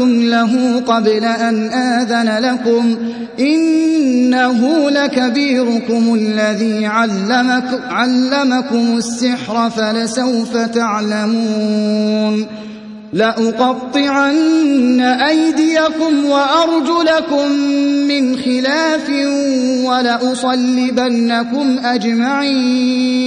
فاسألوهن قبل أن آذن لكم إنه لكبيركم الذي علمك علمكم السحر فلسوف تعلمون. لأقطعن أيديكم وأرجلكم من خلاف ولأصلبنكم أجمعين.